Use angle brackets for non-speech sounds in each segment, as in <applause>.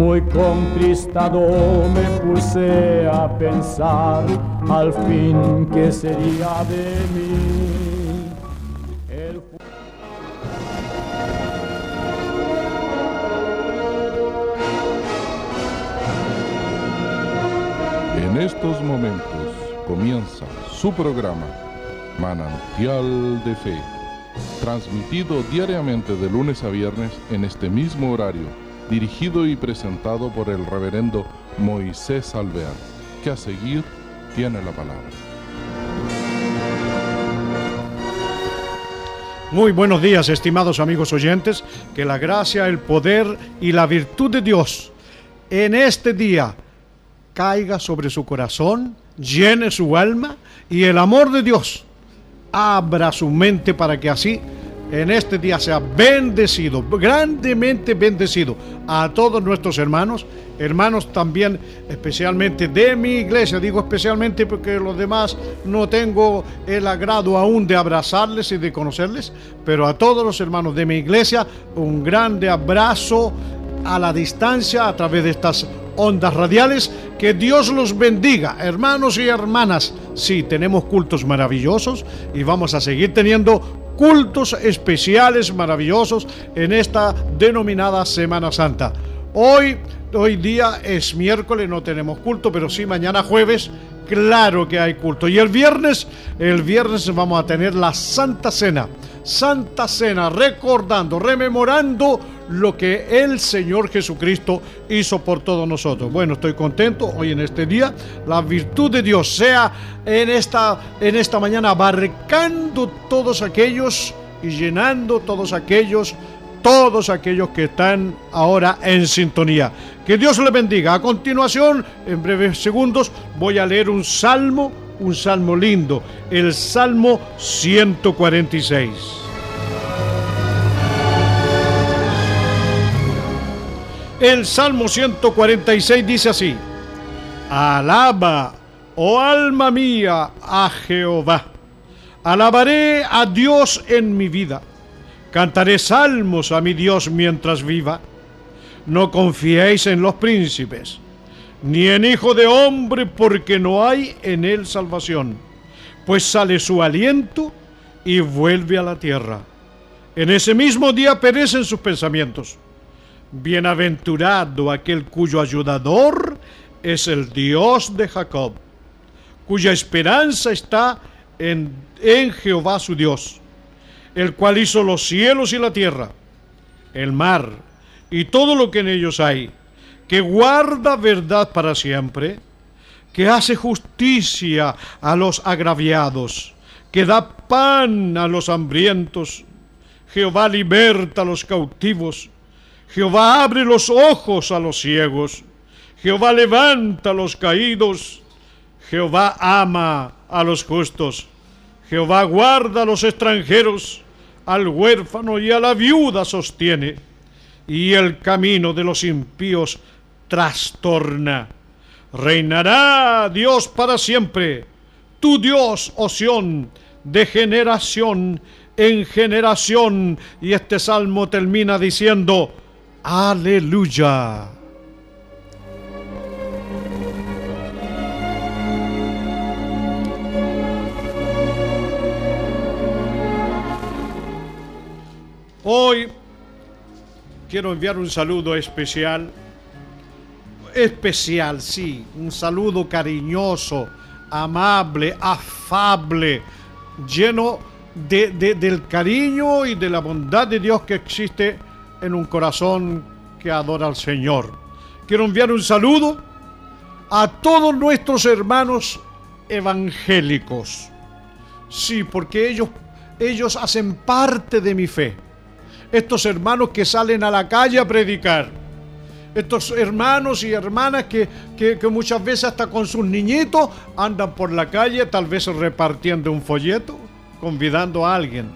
Muy contristado me puse a pensar al fin que sería de mí. En estos momentos comienza su programa Manantial de Fe, transmitido diariamente de lunes a viernes en este mismo horario dirigido y presentado por el reverendo Moisés Alvear, que a seguir tiene la palabra. Muy buenos días, estimados amigos oyentes, que la gracia, el poder y la virtud de Dios en este día caiga sobre su corazón, llene su alma y el amor de Dios abra su mente para que así en este día sea bendecido, grandemente bendecido a todos nuestros hermanos, hermanos también especialmente de mi iglesia, digo especialmente porque los demás no tengo el agrado aún de abrazarles y de conocerles, pero a todos los hermanos de mi iglesia un grande abrazo a la distancia a través de estas ondas radiales. Que Dios los bendiga, hermanos y hermanas. Sí, tenemos cultos maravillosos y vamos a seguir teniendo cultos especiales maravillosos en esta denominada Semana Santa. Hoy, hoy día es miércoles, no tenemos culto, pero sí mañana jueves, claro que hay culto. Y el viernes, el viernes vamos a tener la Santa Cena. Santa Cena, recordando, rememorando lo que el Señor Jesucristo hizo por todos nosotros. Bueno, estoy contento hoy en este día. La virtud de Dios sea en esta, en esta mañana abarcando todos aquellos y llenando todos aquellos, todos aquellos que están ahora en sintonía. Que Dios le bendiga. A continuación, en breves segundos, voy a leer un salmo un salmo lindo, el Salmo 146. El Salmo 146 dice así, Alaba, oh alma mía, a Jehová. Alabaré a Dios en mi vida. Cantaré salmos a mi Dios mientras viva. No confiéis en los príncipes ni en hijo de hombre, porque no hay en él salvación, pues sale su aliento y vuelve a la tierra. En ese mismo día perecen sus pensamientos. Bienaventurado aquel cuyo ayudador es el Dios de Jacob, cuya esperanza está en, en Jehová su Dios, el cual hizo los cielos y la tierra, el mar y todo lo que en ellos hay que guarda verdad para siempre, que hace justicia a los agraviados, que da pan a los hambrientos. Jehová liberta a los cautivos. Jehová abre los ojos a los ciegos. Jehová levanta a los caídos. Jehová ama a los justos. Jehová guarda a los extranjeros. Al huérfano y a la viuda sostiene. Y el camino de los impíos trastorna. Reinará Dios para siempre, tu Dios, Oción, de generación en generación. Y este salmo termina diciendo, aleluya. Hoy quiero enviar un saludo especial especial, sí, un saludo cariñoso, amable, afable, lleno de, del cariño y de la bondad de Dios que existe en un corazón que adora al Señor. Quiero enviar un saludo a todos nuestros hermanos evangélicos. Sí, porque ellos, ellos hacen parte de mi fe. Estos hermanos que salen a la calle a predicar estos hermanos y hermanas que, muchas veces hasta con sus niñitos andan por la calle, tal vez repartiendo un folleto, convidando a alguien.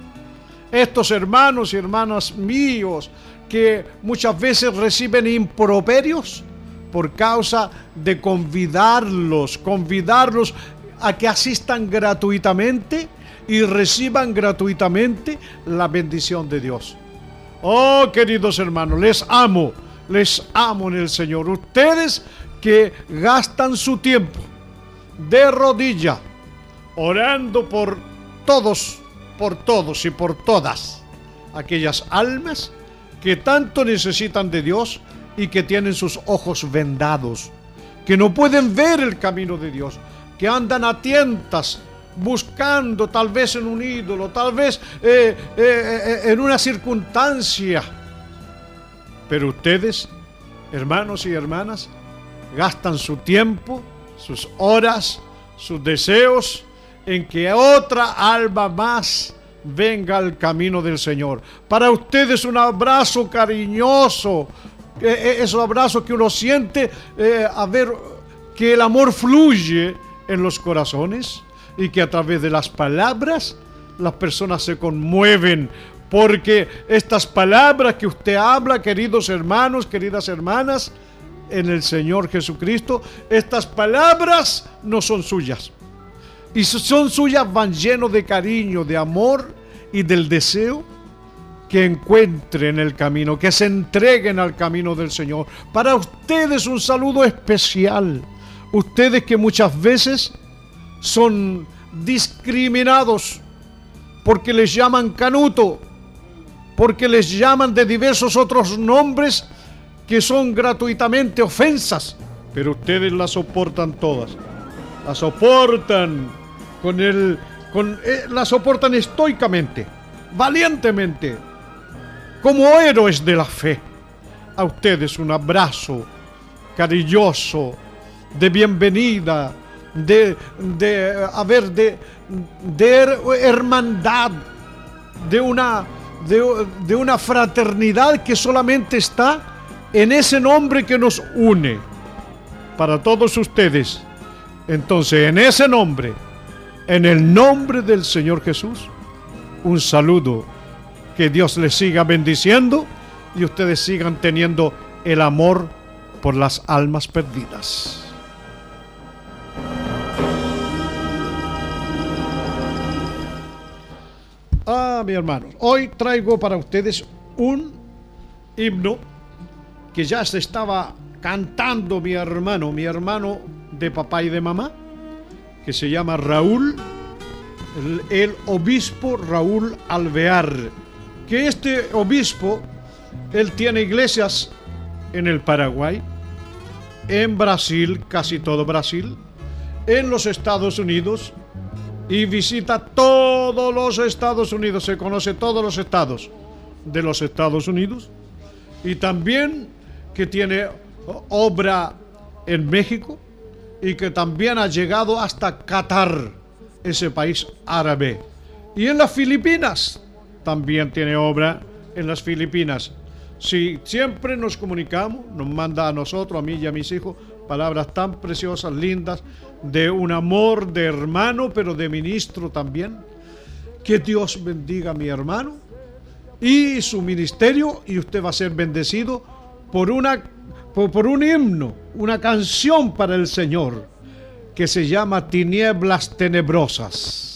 Estos hermanos y hermanas míos que muchas veces reciben improperios por causa de convidarlos, convidarlos a que asistan gratuitamente y reciban gratuitamente la bendición de Dios. Oh, queridos hermanos, les amo les amo en el Señor. Ustedes que gastan su tiempo de rodilla, orando por todos, por todos y por todas aquellas almas que tanto necesitan de Dios y que tienen sus ojos vendados, que no pueden ver el camino de Dios, que andan a tientas buscando tal vez en un ídolo, tal vez eh, eh, eh, en una circunstancia. Pero ustedes, hermanos y hermanas, gastan su tiempo, sus horas, sus deseos en que otra alma más venga al camino del Señor. Para ustedes un abrazo cariñoso, esos abrazos que uno siente a ver que el amor fluye en los corazones y que a través de las palabras las personas se conmueven porque estas palabras que usted habla, queridos hermanos, queridas hermanas, en el Señor Jesucristo, estas palabras no son suyas. Y si son suyas, van llenos de cariño, de amor y del deseo que encuentren el camino, que se entreguen al camino del Señor. Para ustedes un saludo especial. Ustedes que muchas veces son discriminados porque les llaman canuto, porque les llaman de diversos otros nombres que son gratuitamente ofensas, pero ustedes las soportan todas. Las soportan con el con eh, las soportan estoicamente, valientemente, como héroes de la fe. A ustedes un abrazo cariñoso de bienvenida, de, de de, de hermandad, de una, de, de una fraternidad que solamente está en ese nombre que nos une para todos ustedes. Entonces, en ese nombre, en el nombre del Señor Jesús, un saludo. Que Dios les siga bendiciendo y ustedes sigan teniendo el amor por las almas perdidas. Mi hermano, hoy traigo para ustedes un himno que ya se estaba cantando mi hermano, mi hermano de papá y de mamá, que se llama Raúl, el obispo Raúl Alvear, que este obispo, él tiene iglesias en el Paraguay, en Brasil, casi todo Brasil, en los Estados Unidos, y visita todos los Estados Unidos, se conoce todos los estados de los Estados Unidos y también que tiene obra en México y que también ha llegado hasta Qatar, ese país árabe. Y en las Filipinas también tiene obra en las Filipinas. Si siempre nos comunicamos, nos manda a nosotros, a mí y a mis hijos, palabras tan preciosas, lindas, de un amor de hermano, pero de ministro también. Que Dios bendiga a mi hermano y su ministerio y usted va a ser bendecido por, una, por, un himno, una canción para el Señor que se llama Tinieblas Tenebrosas.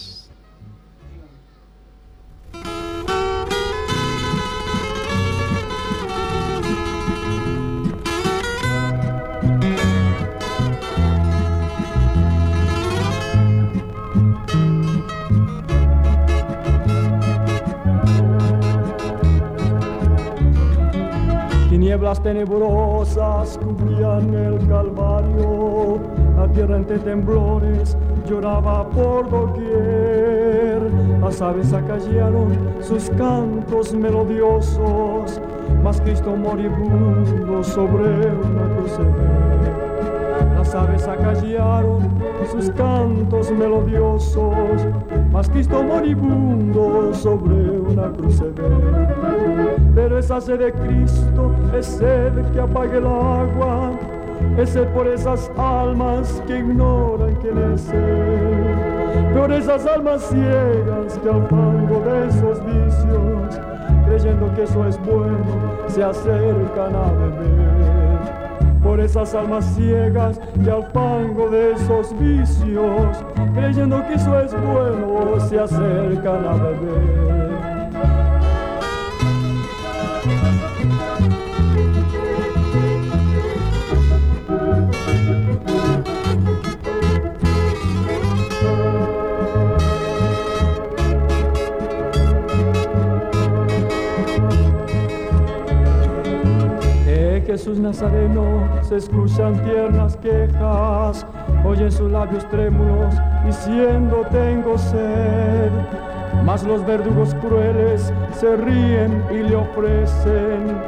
Las tenebrosas cubrían el calvario, entre temblores lloraba por doquier. Las aves acallaron sus cantos melodiosos, mas Cristo moribundo sobre una cruz Las aves acallaron sus cantos melodiosos, mas Cristo moribundo sobre una cruz Pero esa sed de Cristo es sed que apague el agua, es sed por esas almas que ignoran quién es Él. Por esas almas ciegas que al fango de esos vicios, creyendo que eso es bueno, se acercan a beber por esas almas ciegas que al fango de esos vicios, creyendo que eso es bueno, se acercan a beber. Nazareno se escuchan tiernas quejas, oyen sus labios trémulos diciendo tengo sed. Mas los verdugos crueles se ríen y le ofrecen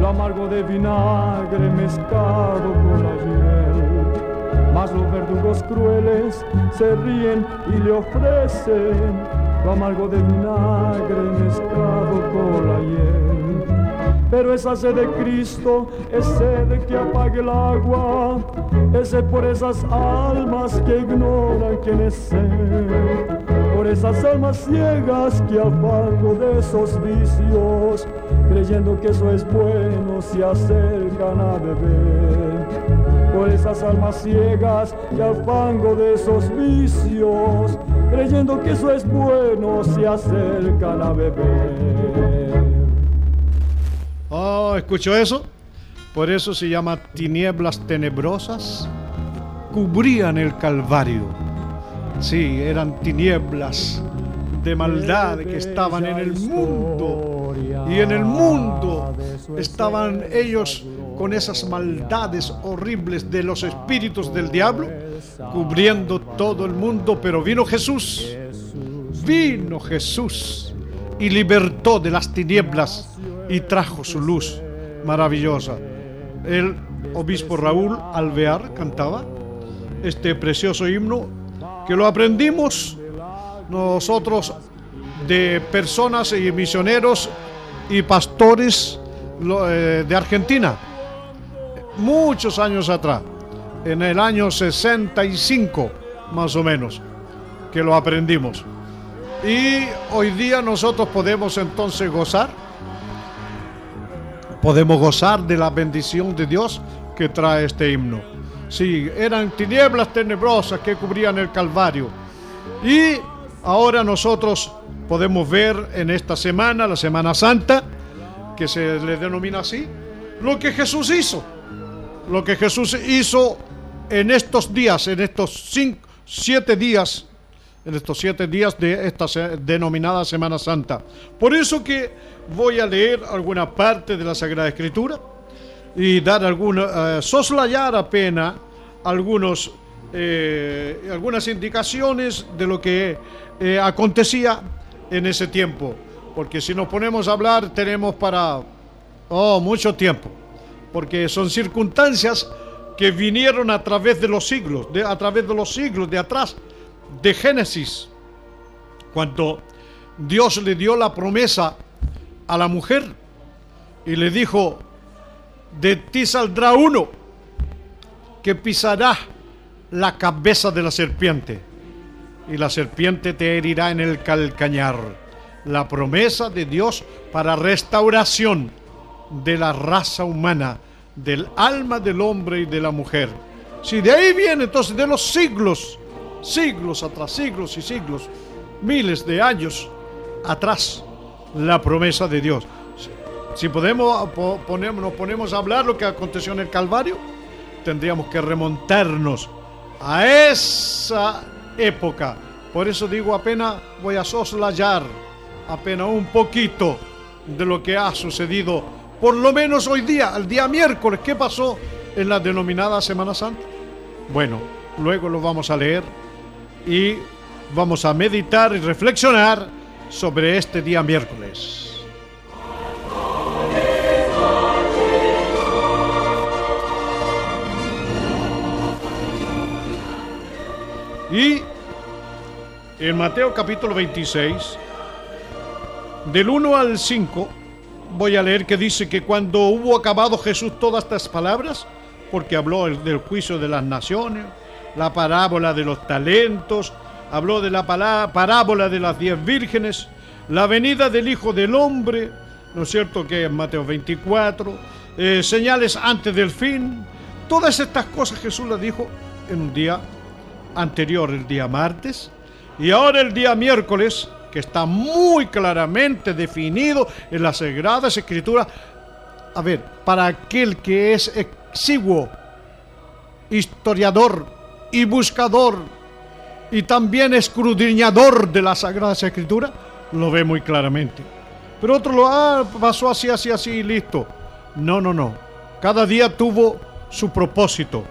lo amargo de vinagre mezclado con la hiel. Mas los verdugos crueles se ríen y le ofrecen lo amargo de vinagre mezclado con la hiel. Pero esa sed de Cristo es sed que apague el agua, ese por esas almas que ignoran quién es sed, por esas almas ciegas que al fango de esos vicios, creyendo que eso es bueno, se acercan a beber. Por esas almas ciegas que al fango de esos vicios, creyendo que eso es bueno, se acercan a beber. Oh, ¿escuchó eso? Por eso se llama tinieblas tenebrosas. Cubrían el Calvario. Sí, eran tinieblas de maldad que estaban en el mundo. Y en el mundo estaban ellos con esas maldades horribles de los espíritus del diablo, cubriendo todo el mundo. Pero vino Jesús. Vino Jesús y libertó de las tinieblas y trajo su luz maravillosa. El obispo Raúl Alvear cantaba este precioso himno que lo aprendimos nosotros de personas y misioneros y pastores eh, de Argentina, muchos años atrás, en el año 65 más o menos, que lo aprendimos. Y hoy día nosotros podemos entonces gozar podemos gozar de la bendición de Dios que trae este himno. Sí, eran tinieblas tenebrosas que cubrían el Calvario. Y ahora nosotros podemos ver en esta semana, la Semana Santa, que se le denomina así, lo que Jesús hizo. Lo que Jesús hizo en estos días, en estos siete días, en estos siete días de esta denominada Semana Santa. Por eso que voy a leer alguna parte de la Sagrada Escritura y dar alguna, eh, soslayar apenas algunos, eh, algunas indicaciones de lo que eh, acontecía en ese tiempo. Porque si nos ponemos a hablar tenemos para oh, mucho tiempo. Porque son circunstancias que vinieron a través de los siglos, de, a través de los siglos de atrás, de Génesis, cuando Dios le dio la promesa a la mujer y le dijo, de ti saldrá uno que pisará la cabeza de la serpiente y la serpiente te herirá en el calcañar. La promesa de Dios para restauración de la raza humana, del alma del hombre y de la mujer. Si de ahí viene entonces de los siglos, siglos atrás, siglos y siglos, miles de años atrás, la promesa de Dios. Si podemos, ponemos, nos ponemos a hablar lo que aconteció en el Calvario, tendríamos que remontarnos a esa época. Por eso digo, apenas voy a soslayar, apenas un poquito de lo que ha sucedido, por lo menos hoy día, el día miércoles, ¿qué pasó en la denominada Semana Santa? Bueno, luego lo vamos a leer y vamos a meditar y reflexionar sobre este día miércoles. Y en Mateo capítulo 26, del 1 al 5, voy a leer que dice que cuando hubo acabado Jesús todas estas palabras, porque habló del juicio de las naciones, la parábola de los talentos, habló de la parábola de las diez vírgenes, la venida del Hijo del Hombre, ¿no es cierto? Que es Mateo 24, eh, señales antes del fin. Todas estas cosas Jesús las dijo en un día anterior, el día martes, y ahora el día miércoles, que está muy claramente definido en las Sagradas Escrituras. A ver, para aquel que es exiguo, historiador y buscador y también escudriñador de la Sagrada Escritura, lo ve muy claramente. Pero otro lo ah, pasó así, así, así y listo. No, no, no. Cada día tuvo su propósito.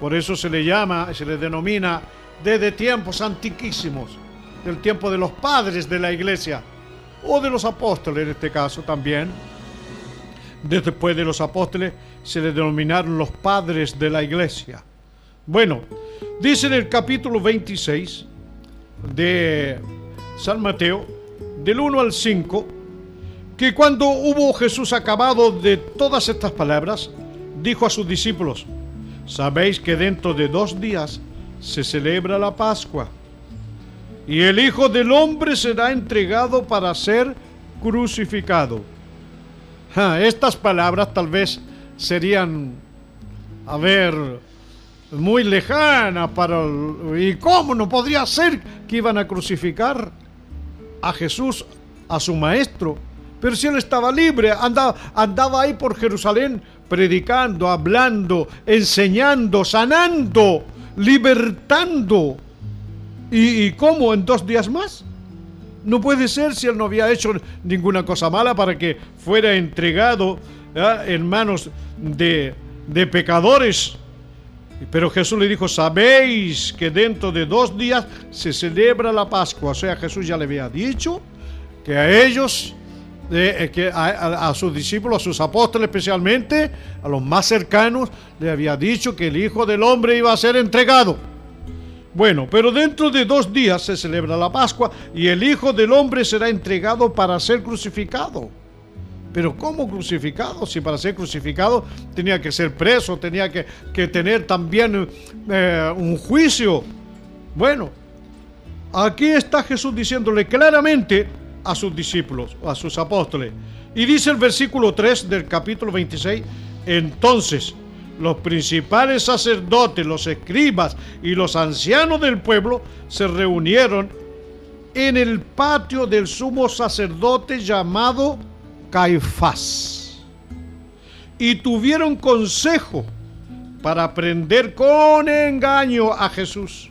Por eso se le llama, se le denomina desde tiempos antiquísimos, del tiempo de los padres de la iglesia, o de los apóstoles en este caso también. Después de los apóstoles se le denominaron los padres de la iglesia. Bueno, dice en el capítulo 26 de San Mateo, del 1 al 5, que cuando hubo Jesús acabado de todas estas palabras, dijo a sus discípulos, sabéis que dentro de dos días se celebra la Pascua, y el Hijo del Hombre será entregado para ser crucificado. estas palabras tal vez serían, a ver, muy lejanas para... ¿Y cómo no podría ser que iban a crucificar a Jesús, a su maestro? Pero si él estaba libre, andaba, andaba ahí por Jerusalén predicando, hablando, enseñando, sanando, libertando. ¿Y, cómo? ¿En dos días más? No puede ser si él no había hecho ninguna cosa mala para que fuera entregado en manos de, de pecadores. Pero Jesús le dijo, sabéis que dentro de dos días se celebra la Pascua. O sea, Jesús ya le había dicho que a ellos, eh, que a, sus discípulos, a sus apóstoles especialmente, a los más cercanos, le había dicho que el Hijo del Hombre iba a ser entregado. Bueno, pero dentro de dos días se celebra la Pascua y el Hijo del Hombre será entregado para ser crucificado. Pero ¿cómo crucificado? Si para ser crucificado tenía que ser preso, tenía que, tener también eh, un juicio. Bueno, aquí está Jesús diciéndole claramente a sus discípulos, a sus apóstoles. Y dice el versículo 3 del capítulo 26, entonces los principales sacerdotes, los escribas y los ancianos del pueblo se reunieron en el patio del sumo sacerdote llamado Caifás. Y tuvieron consejo para prender con engaño a Jesús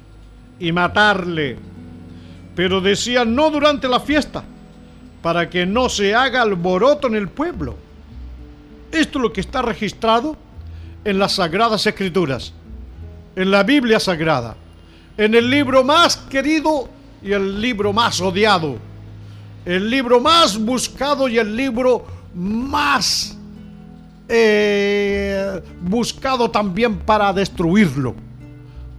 y matarle. Pero decían no durante la fiesta, para que no se haga alboroto en el pueblo. Esto es lo que está registrado en las Sagradas Escrituras, en la Biblia Sagrada, en el libro más querido y el libro más odiado el libro más buscado y el libro más eh, buscado también para destruirlo.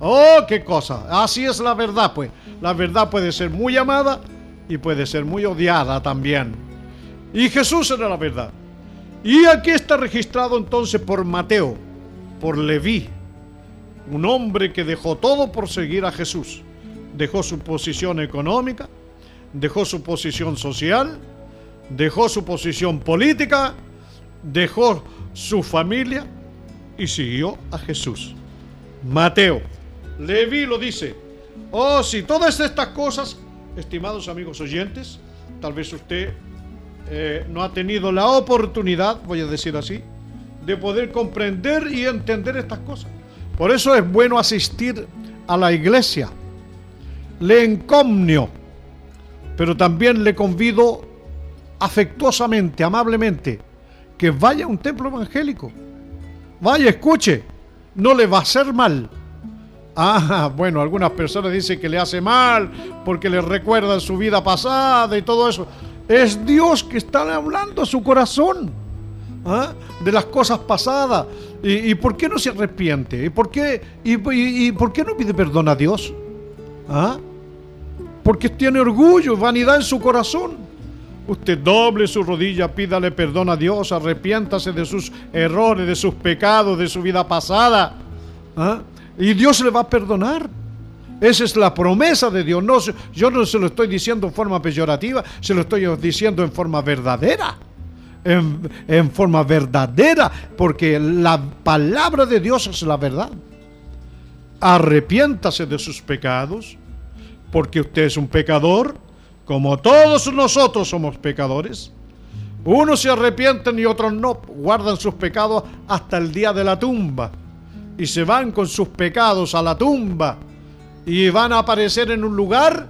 Oh, qué cosa. Así es la verdad, pues. La verdad puede ser muy amada y puede ser muy odiada también. Y Jesús era la verdad. Y aquí está registrado entonces por Mateo, por Leví, un hombre que dejó todo por seguir a Jesús. Dejó su posición económica, dejó su posición social, dejó su posición política, dejó su familia y siguió a Jesús. Mateo, Levi lo dice. Oh, si todas estas cosas, estimados amigos oyentes, tal vez usted eh, no ha tenido la oportunidad, voy a decir así, de poder comprender y entender estas cosas. Por eso es bueno asistir a la iglesia. Le encomnio pero también le convido afectuosamente, amablemente, que vaya a un templo evangélico. Vaya, escuche, no le va a hacer mal. Ah, <laughs> bueno, algunas personas dicen que le hace mal porque le recuerda su vida pasada y todo eso. Es Dios que está hablando a su corazón ¿ah? de las cosas pasadas. ¿Y, por qué no se arrepiente? ¿Y por qué, y, por qué no pide perdón a Dios? ¿Ah? Porque tiene orgullo, vanidad en su corazón. Usted doble su rodilla, pídale perdón a Dios, arrepiéntase de sus errores, de sus pecados, de su vida pasada. ¿ah? Y Dios le va a perdonar. Esa es la promesa de Dios. No, yo no se lo estoy diciendo en forma peyorativa, se lo estoy diciendo en forma verdadera. En, en forma verdadera, porque la palabra de Dios es la verdad. Arrepiéntase de sus pecados porque usted es un pecador, como todos nosotros somos pecadores. Unos se arrepienten y otros no, guardan sus pecados hasta el día de la tumba y se van con sus pecados a la tumba y van a aparecer en un lugar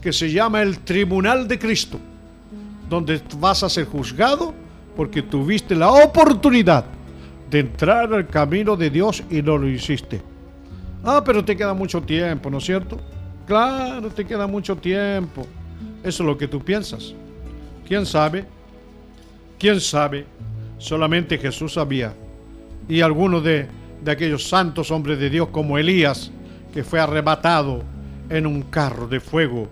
que se llama el Tribunal de Cristo, donde vas a ser juzgado porque tuviste la oportunidad de entrar al camino de Dios y no lo hiciste. Ah, pero te queda mucho tiempo, ¿no es cierto? Claro, te queda mucho tiempo. Eso es lo que tú piensas. ¿Quién sabe? ¿Quién sabe? Solamente Jesús sabía. Y algunos de, de aquellos santos hombres de Dios como Elías, que fue arrebatado en un carro de fuego,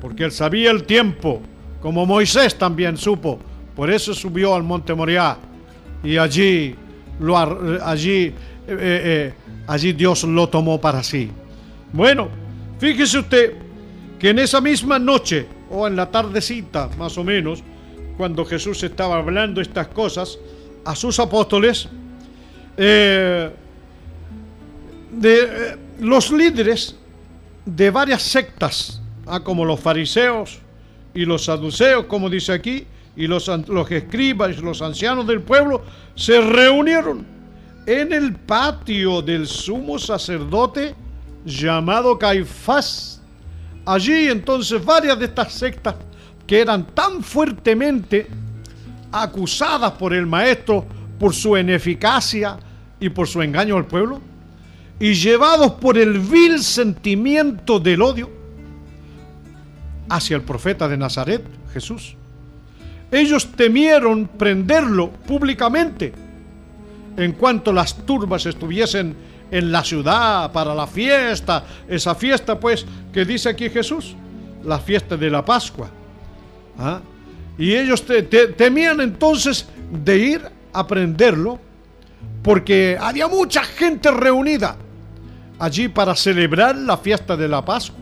porque él sabía el tiempo, como Moisés también supo. Por eso subió al monte Moriah y allí, allí, eh, eh, allí Dios lo tomó para sí. Bueno, fíjese usted que en esa misma noche, o en la tardecita más o menos, cuando Jesús estaba hablando estas cosas a sus apóstoles, eh, de, los líderes de varias sectas, ah, como los fariseos y los saduceos, como dice aquí, y los, los escribas los ancianos del pueblo, se reunieron en el patio del sumo sacerdote llamado Caifás. Allí entonces varias de estas sectas que eran tan fuertemente acusadas por el maestro por su ineficacia y por su engaño al pueblo, y llevados por el vil sentimiento del odio hacia el profeta de Nazaret, Jesús. Ellos temieron prenderlo públicamente en cuanto las turbas estuviesen en la ciudad para la fiesta, esa fiesta pues que dice aquí Jesús, la fiesta de la Pascua. ¿Ah? Y ellos temían entonces de ir a prenderlo porque había mucha gente reunida allí para celebrar la fiesta de la Pascua,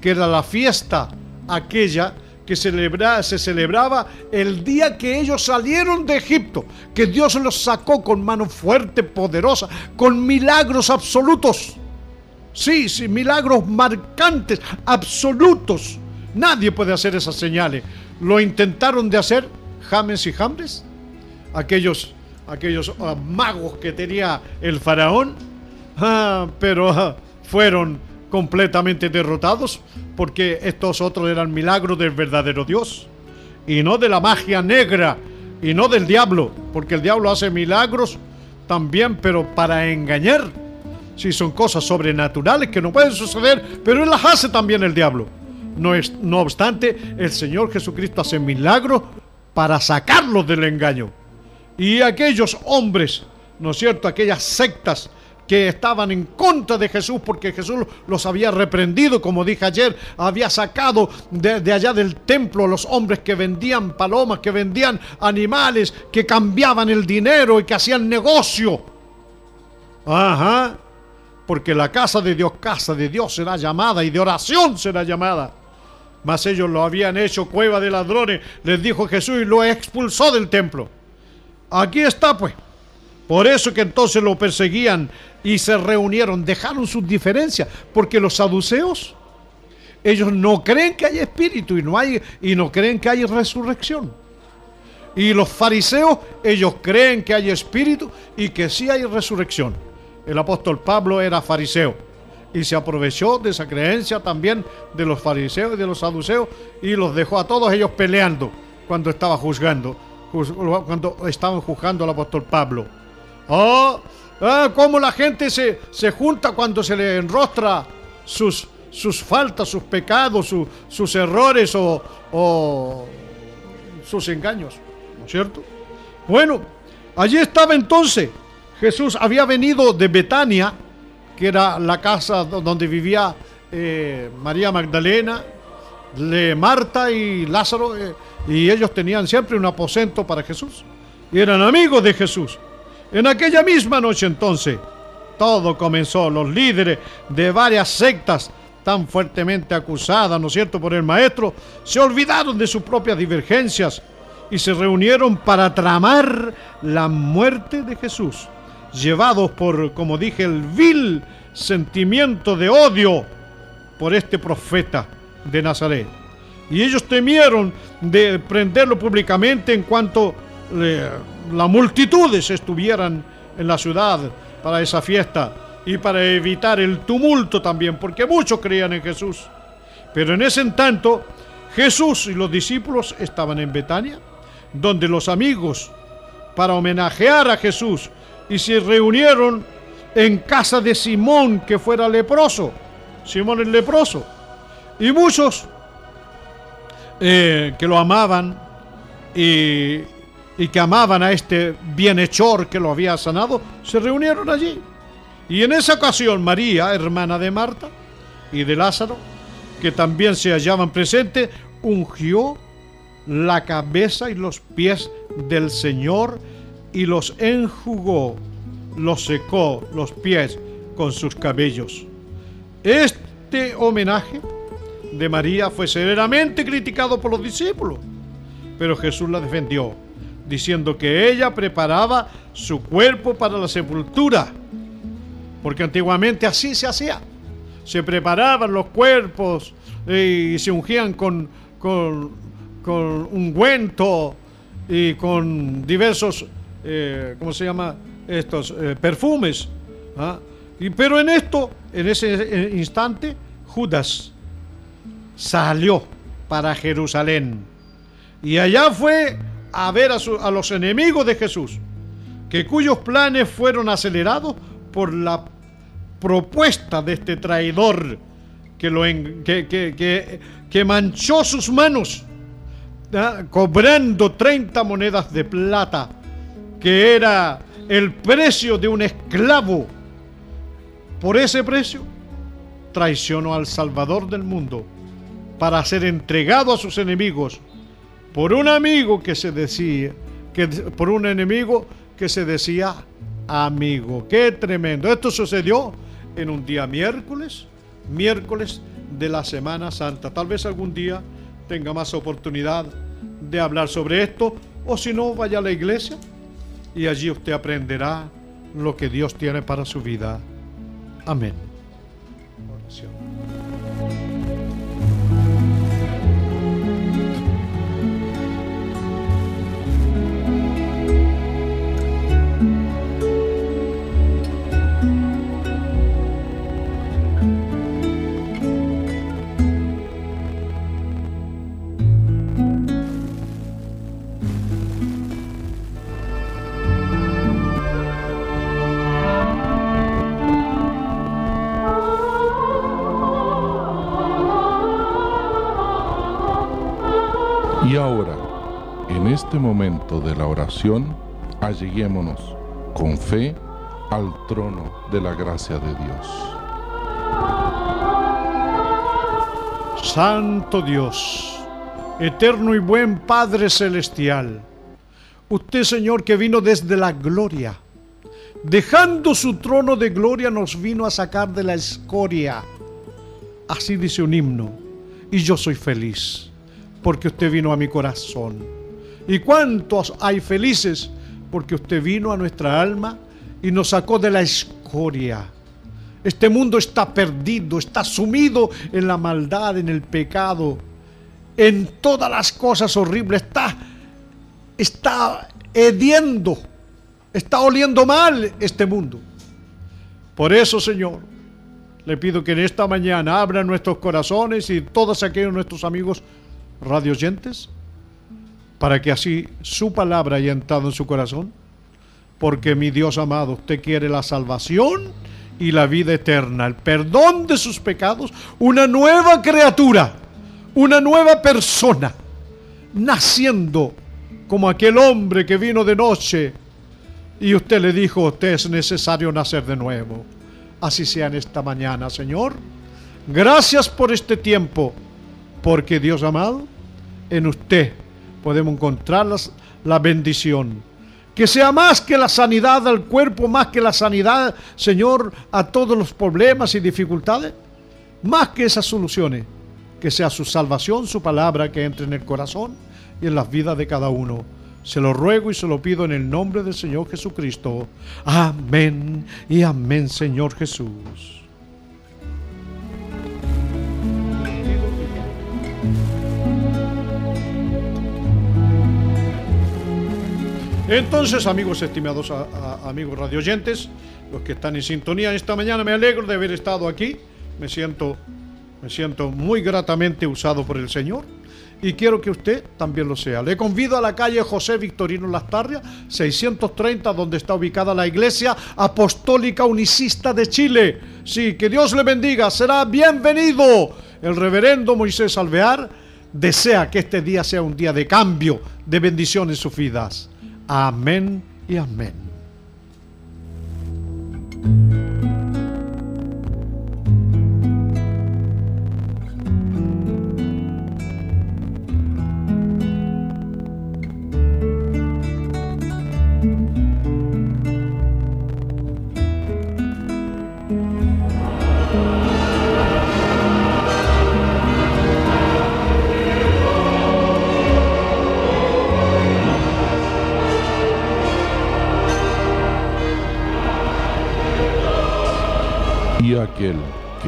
que era la fiesta aquella que se celebraba el día que ellos salieron de Egipto, que Dios los sacó con mano fuerte, poderosa, con milagros absolutos. Sí, sí, milagros marcantes, absolutos. Nadie puede hacer esas señales. Lo intentaron de hacer James y Jambres, aquellos, aquellos ah, magos que tenía el faraón, ah, pero ah, fueron completamente derrotados porque estos otros eran milagros del verdadero Dios y no de la magia negra y no del diablo, porque el diablo hace milagros también, pero para engañar. Si son cosas sobrenaturales que no pueden suceder, pero él las hace también el diablo. No, es, no obstante, el Señor Jesucristo hace milagros para sacarlos del engaño. Y aquellos hombres, ¿no es cierto? Aquellas sectas que estaban en contra de Jesús porque Jesús los había reprendido, como dije ayer, había sacado de, allá del templo los hombres que vendían palomas, que vendían animales, que cambiaban el dinero y que hacían negocio. Ajá, porque la casa de Dios, casa de Dios será llamada y de oración será llamada. Mas ellos lo habían hecho cueva de ladrones, les dijo Jesús y lo expulsó del templo. Aquí está pues. Por eso que entonces lo perseguían y se reunieron, dejaron sus diferencias, porque los saduceos, ellos no creen que hay espíritu y no, hay, y no creen que hay resurrección. Y los fariseos, ellos creen que hay espíritu y que sí hay resurrección. El apóstol Pablo era fariseo y se aprovechó de esa creencia también de los fariseos y de los saduceos y los dejó a todos ellos peleando cuando estaba juzgando, cuando estaban juzgando al apóstol Pablo. Oh, Ah, cómo la gente se, se junta cuando se le enrostra sus, sus faltas, sus pecados, sus errores o, o sus engaños, ¿no es cierto? Bueno, allí estaba entonces. Jesús había venido de Betania, que era la casa donde vivía eh, María Magdalena, de Marta y Lázaro, eh, y ellos tenían siempre un aposento para Jesús. Y eran amigos de Jesús. En aquella misma noche entonces, todo comenzó. Los líderes de varias sectas tan fuertemente acusadas, ¿no es cierto?, por el maestro, se olvidaron de sus propias divergencias y se reunieron para tramar la muerte de Jesús, llevados por, como dije, el vil sentimiento de odio por este profeta de Nazaret. Y ellos temieron de prenderlo públicamente en cuanto las multitudes estuvieran en la ciudad para esa fiesta y para evitar el tumulto también, porque muchos creían en Jesús. Pero en ese tanto, Jesús y los discípulos estaban en Betania, donde los amigos, para homenajear a Jesús y se reunieron en casa de Simón, que fuera leproso. Simón el leproso. Y muchos eh, que lo amaban y, y que amaban a este bienhechor que lo había sanado, se reunieron allí. Y en esa ocasión María, hermana de Marta y de Lázaro, que también se hallaban presentes, ungió la cabeza y los pies del Señor y los enjugó, los secó los pies con sus cabellos. Este homenaje de María fue severamente criticado por los discípulos, pero Jesús la defendió, diciendo que ella preparaba su cuerpo para la sepultura, porque antiguamente así se hacía. Se preparaban los cuerpos eh, y se ungían con, con, con ungüento y con diversos, eh, ¿cómo se llama? Estos eh, perfumes. ¿ah? Y, pero en esto, en ese instante, Judas salió para Jerusalén. Y allá fue a ver a, los enemigos de Jesús, que cuyos planes fueron acelerados por la propuesta de este traidor que, lo que, que, que, manchó sus manos, ¿ah? cobrando 30 monedas de plata, que era el precio de un esclavo. Por ese precio, traicionó al Salvador del mundo para ser entregado a sus enemigos por un amigo que se decía, que, por un enemigo que se decía amigo. Qué tremendo. Esto sucedió en un día miércoles, miércoles de la Semana Santa. Tal vez algún día tenga más oportunidad de hablar sobre esto, o si no, vaya a la iglesia y allí usted aprenderá lo que Dios tiene para su vida. Amén. Este momento de la oración, alleguémonos con fe al trono de la gracia de Dios. Santo Dios, eterno y buen Padre Celestial, usted Señor que vino desde la gloria, dejando su trono de gloria nos vino a sacar de la escoria. Así dice un himno, y yo soy feliz porque usted vino a mi corazón. ¿Y cuántos hay felices? Porque usted vino a nuestra alma y nos sacó de la escoria. Este mundo está perdido, está sumido en la maldad, en el pecado, en todas las cosas horribles. Está, está hediendo, está oliendo mal este mundo. Por eso, Señor, le pido que en esta mañana abra nuestros corazones y todos aquellos nuestros amigos radio oyentes, para que así su palabra haya entrado en su corazón, porque mi Dios amado, usted quiere la salvación y la vida eterna, el perdón de sus pecados, una nueva criatura, una nueva persona, naciendo como aquel hombre que vino de noche y usted le dijo, usted es necesario nacer de nuevo. Así sea en esta mañana, Señor. Gracias por este tiempo, porque Dios amado, en usted podemos encontrar la bendición. Que sea más que la sanidad al cuerpo, más que la sanidad, Señor, a todos los problemas y dificultades. Más que esas soluciones. Que sea su salvación, su palabra que entre en el corazón y en las vidas de cada uno. Se lo ruego y se lo pido en el nombre del Señor Jesucristo. Amén y amén, Señor Jesús. Entonces, amigos estimados amigos radioyentes, los que están en sintonía esta mañana, me alegro de haber estado aquí. Me siento, me siento muy gratamente usado por el Señor. y quiero que usted también lo sea. Le convido a la calle José Victorino Lastarria, 630, donde está ubicada la Iglesia Apostólica Unicista de Chile. Sí, que Dios le bendiga, será bienvenido. El reverendo Moisés Alvear desea que este día sea un día de cambio, de bendición en sus vidas. Amén y amén.